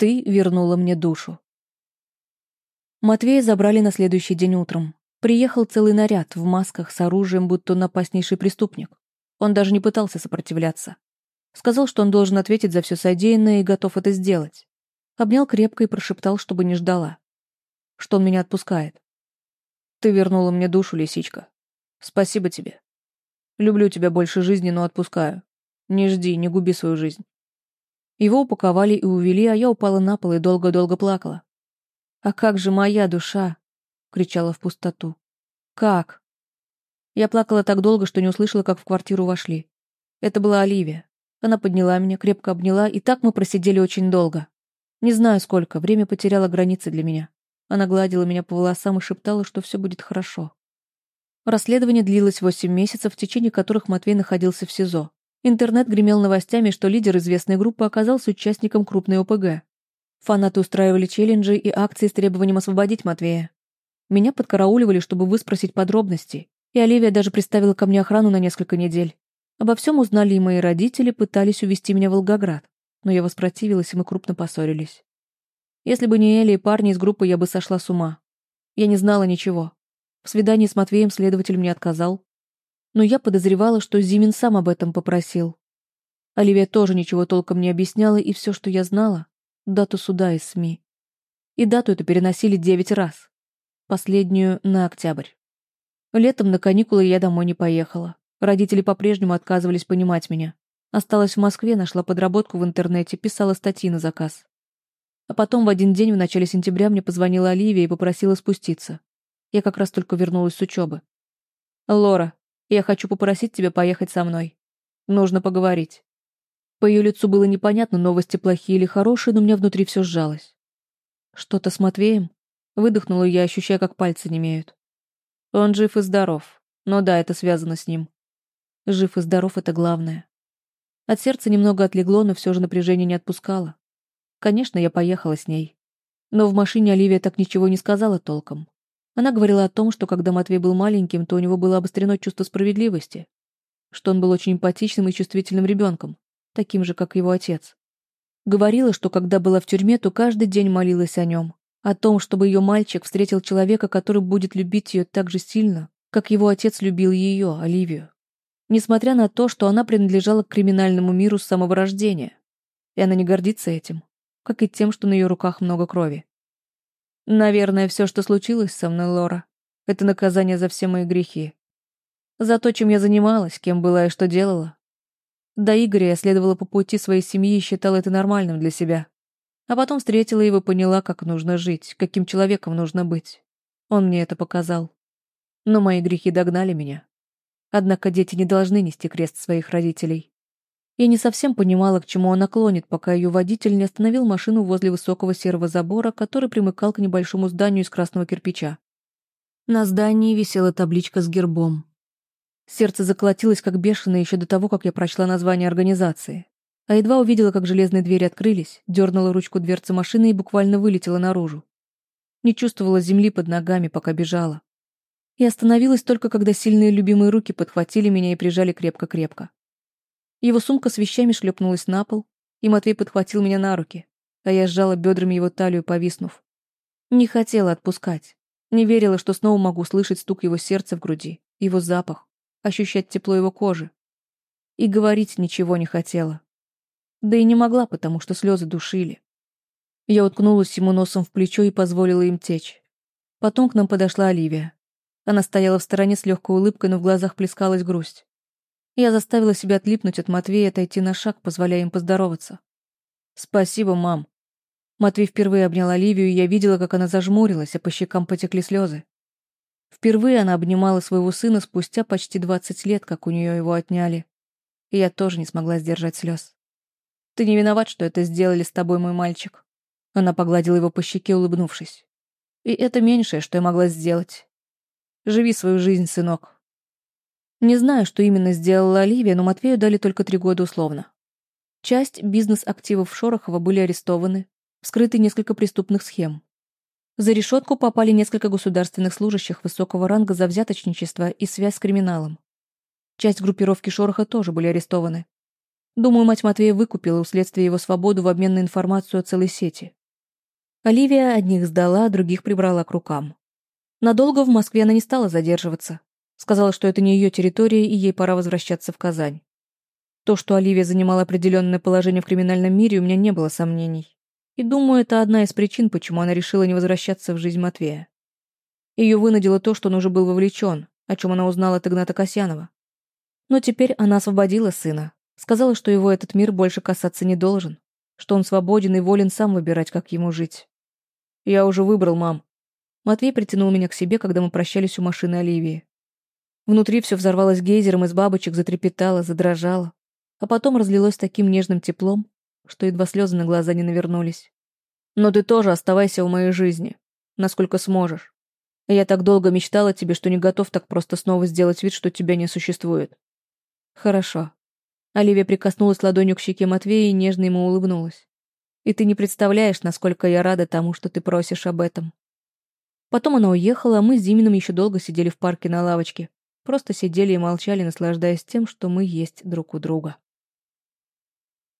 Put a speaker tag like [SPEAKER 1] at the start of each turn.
[SPEAKER 1] Ты вернула мне душу. Матвея забрали на следующий день утром. Приехал целый наряд, в масках, с оружием, будто он опаснейший преступник. Он даже не пытался сопротивляться. Сказал, что он должен ответить за все содеянное и готов это сделать. Обнял крепко и прошептал, чтобы не ждала. Что он меня отпускает. Ты вернула мне душу, лисичка. Спасибо тебе. Люблю тебя больше жизни, но отпускаю. Не жди, не губи свою жизнь. Его упаковали и увели, а я упала на пол и долго-долго плакала. «А как же моя душа?» — кричала в пустоту. «Как?» Я плакала так долго, что не услышала, как в квартиру вошли. Это была Оливия. Она подняла меня, крепко обняла, и так мы просидели очень долго. Не знаю сколько, время потеряло границы для меня. Она гладила меня по волосам и шептала, что все будет хорошо. Расследование длилось восемь месяцев, в течение которых Матвей находился в СИЗО. Интернет гремел новостями, что лидер известной группы оказался участником крупной ОПГ. Фанаты устраивали челленджи и акции с требованием освободить Матвея. Меня подкарауливали, чтобы выспросить подробности, и Оливия даже приставила ко мне охрану на несколько недель. Обо всем узнали и мои родители, пытались увезти меня в Волгоград, но я воспротивилась, и мы крупно поссорились. Если бы не Эли и парни из группы, я бы сошла с ума. Я не знала ничего. В свидании с Матвеем следователь мне отказал. Но я подозревала, что Зимин сам об этом попросил. Оливия тоже ничего толком не объясняла, и все, что я знала, дату суда из СМИ. И дату эту переносили девять раз. Последнюю на октябрь. Летом на каникулы я домой не поехала. Родители по-прежнему отказывались понимать меня. Осталась в Москве, нашла подработку в интернете, писала статьи на заказ. А потом в один день в начале сентября мне позвонила Оливия и попросила спуститься. Я как раз только вернулась с учебы. «Лора, я хочу попросить тебя поехать со мной. Нужно поговорить». По ее лицу было непонятно, новости плохие или хорошие, но у меня внутри все сжалось. «Что-то с Матвеем?» Выдохнула я, ощущая, как пальцы немеют. «Он жив и здоров. Но да, это связано с ним. Жив и здоров — это главное. От сердца немного отлегло, но все же напряжение не отпускало. Конечно, я поехала с ней. Но в машине Оливия так ничего не сказала толком. Она говорила о том, что когда Матвей был маленьким, то у него было обострено чувство справедливости, что он был очень эмпатичным и чувствительным ребенком, таким же, как его отец. Говорила, что когда была в тюрьме, то каждый день молилась о нем, о том, чтобы ее мальчик встретил человека, который будет любить ее так же сильно, как его отец любил ее, Оливию. Несмотря на то, что она принадлежала к криминальному миру с самого рождения. И она не гордится этим, как и тем, что на ее руках много крови. Наверное, все, что случилось со мной, Лора, это наказание за все мои грехи. За то, чем я занималась, кем была и что делала. До Игоря я следовала по пути своей семьи и считала это нормальным для себя. А потом встретила его и поняла, как нужно жить, каким человеком нужно быть. Он мне это показал. Но мои грехи догнали меня. Однако дети не должны нести крест своих родителей. Я не совсем понимала, к чему она клонит, пока ее водитель не остановил машину возле высокого серого забора, который примыкал к небольшому зданию из красного кирпича. На здании висела табличка с гербом. Сердце заколотилось как бешеное еще до того, как я прочла название организации. А едва увидела, как железные двери открылись, дернула ручку дверцы машины и буквально вылетела наружу. Не чувствовала земли под ногами, пока бежала. И остановилась только, когда сильные любимые руки подхватили меня и прижали крепко-крепко. Его сумка с вещами шлепнулась на пол, и Матвей подхватил меня на руки, а я сжала бедрами его талию, повиснув. Не хотела отпускать. Не верила, что снова могу слышать стук его сердца в груди, его запах, ощущать тепло его кожи. И говорить ничего не хотела. Да и не могла, потому что слезы душили. Я уткнулась ему носом в плечо и позволила им течь. Потом к нам подошла Оливия. Она стояла в стороне с легкой улыбкой, но в глазах плескалась грусть. Я заставила себя отлипнуть от Матвея и отойти на шаг, позволяя им поздороваться. «Спасибо, мам». Матвей впервые обнял Оливию, и я видела, как она зажмурилась, а по щекам потекли слезы. Впервые она обнимала своего сына спустя почти двадцать лет, как у нее его отняли. И я тоже не смогла сдержать слез. «Ты не виноват, что это сделали с тобой, мой мальчик». Она погладила его по щеке, улыбнувшись. «И это меньшее, что я могла сделать. Живи свою жизнь, сынок». Не знаю, что именно сделала Оливия, но Матвею дали только три года условно. Часть бизнес-активов Шорохова были арестованы, вскрыты несколько преступных схем. За решетку попали несколько государственных служащих высокого ранга за взяточничество и связь с криминалом. Часть группировки Шороха тоже были арестованы. Думаю, мать Матвея выкупила вследствие его свободу в обмен на информацию о целой сети. Оливия одних сдала, других прибрала к рукам. Надолго в Москве она не стала задерживаться. Сказала, что это не ее территория, и ей пора возвращаться в Казань. То, что Оливия занимала определенное положение в криминальном мире, у меня не было сомнений. И думаю, это одна из причин, почему она решила не возвращаться в жизнь Матвея. Ее вынудило то, что он уже был вовлечен, о чем она узнала от Игната Касьянова. Но теперь она освободила сына, сказала, что его этот мир больше касаться не должен, что он свободен и волен сам выбирать, как ему жить. «Я уже выбрал, мам». Матвей притянул меня к себе, когда мы прощались у машины Оливии. Внутри все взорвалось гейзером, из бабочек затрепетало, задрожало, а потом разлилось таким нежным теплом, что едва слезы на глаза не навернулись. «Но ты тоже оставайся в моей жизни, насколько сможешь. Я так долго мечтал о тебе, что не готов так просто снова сделать вид, что тебя не существует». «Хорошо». Оливия прикоснулась ладонью к щеке Матвея и нежно ему улыбнулась. И ты не представляешь, насколько я рада тому, что ты просишь об этом. Потом она уехала, а мы с Зиминым еще долго сидели в парке на лавочке. Просто сидели и молчали, наслаждаясь тем, что мы есть друг у друга.